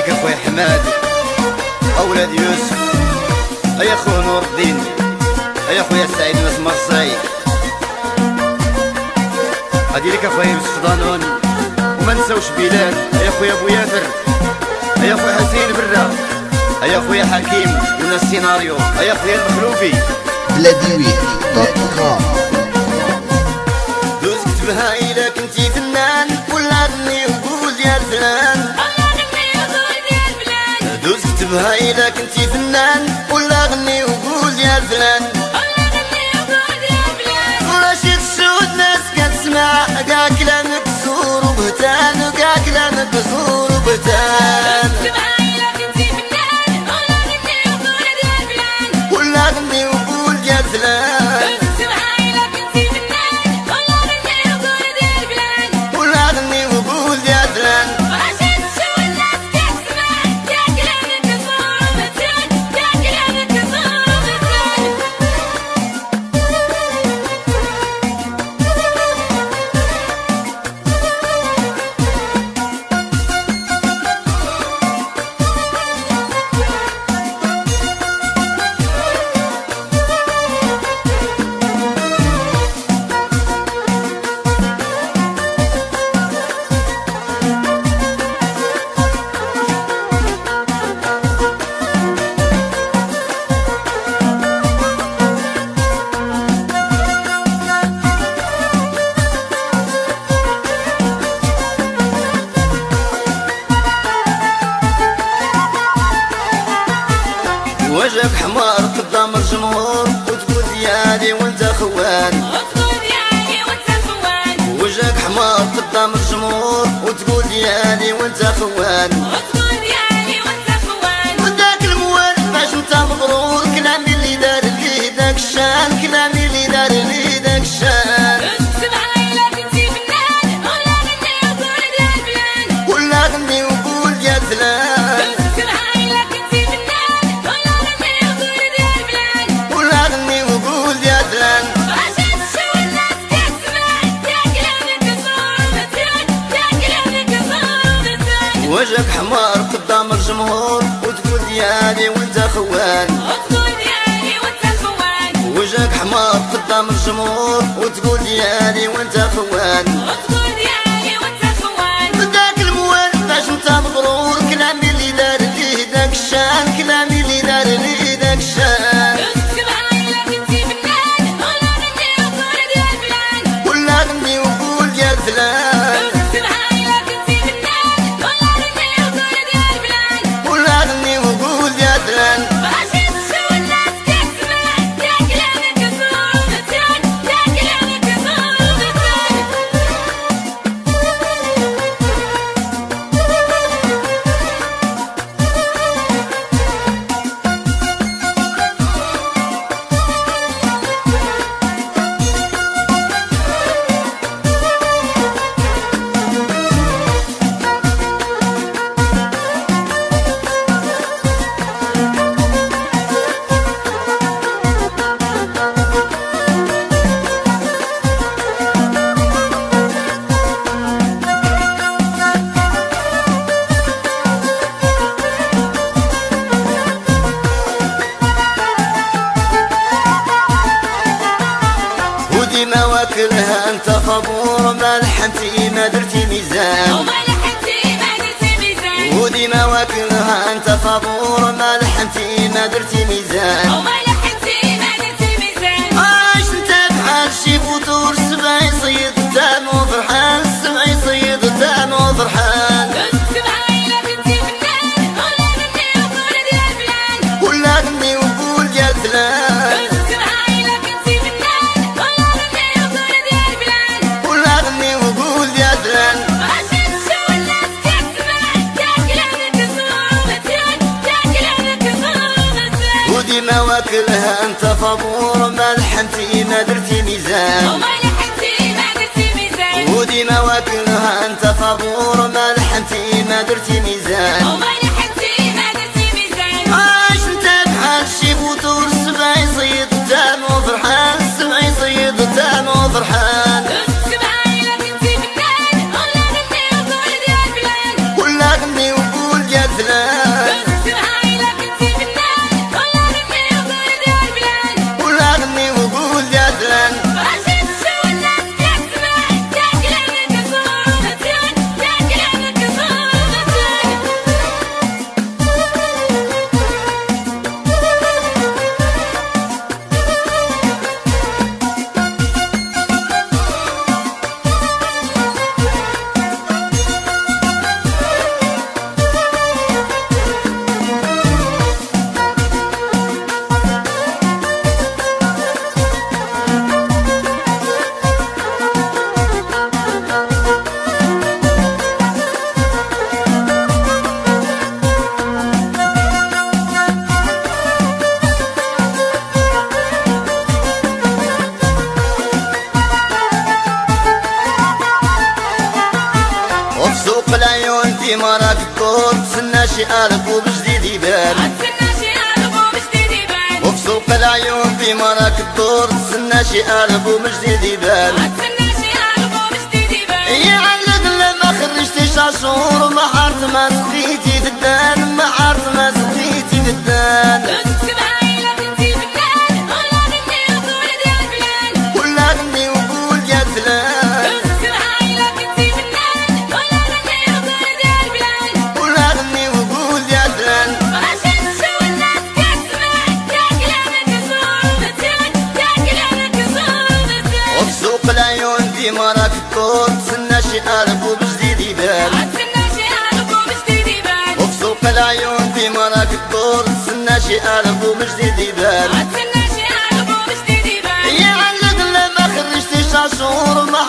ليك اخويا حماد. أولاد يوسف. ايا خويا نور الدين. ايا خويا سعيد ناس مرسي هادي لك أخويا يوسف ضانون وما نساوش بلال. ايا خويا أبو ياسر. ايا خويا حسين برا. ايا خويا حكيم. وناس السيناريو. ايا خويا المخلوفي. كوم دوز كتبها إلا كنتي فنان كتبها الا كنتي فنان ولا غني وقول يا فلان. رشيد السود ناس كتسمع كاع كلامك زور وبهتان وكاع كلامك زور وبهتان. وجهك حمار قدام الجمهور وتقول ديالي وانت خوان. وجهك حمار قدام الجمهور وتقول ديالي وانت خوان. وداك الموال باش انت مغرور كلامي اللي دار ليه داك الشان كلامي وجهك حمار قدام الجمهور وتقول ديالي وانت خوان. وجهك حمار قدام الجمهور وتقول ديالي وانت خوان. ذاك واكلها انت فبور ما لحنتي ما درتي ميزان. وديما واكلها أنت فبور ما لحنتي ما درتي ميزان. عايش واكلها أنت فبور ما لحنتي ما درتي ميزان. وديما واكلها أنت فبور ما لحنتي ديما راك تدور تسنى شي قلب بجديد يبان. وفي سوق العيون ديما راك تدور تسنى شي قلب بجديد يبان. يا علق لما خرجتي شاشور ما حرت ما سقيتي ددان ما حرت ما سقيتي ددان ديما راك تدور تسنى شي قلب وبجديد يبان. يا علق لما خرجتي شاشور ما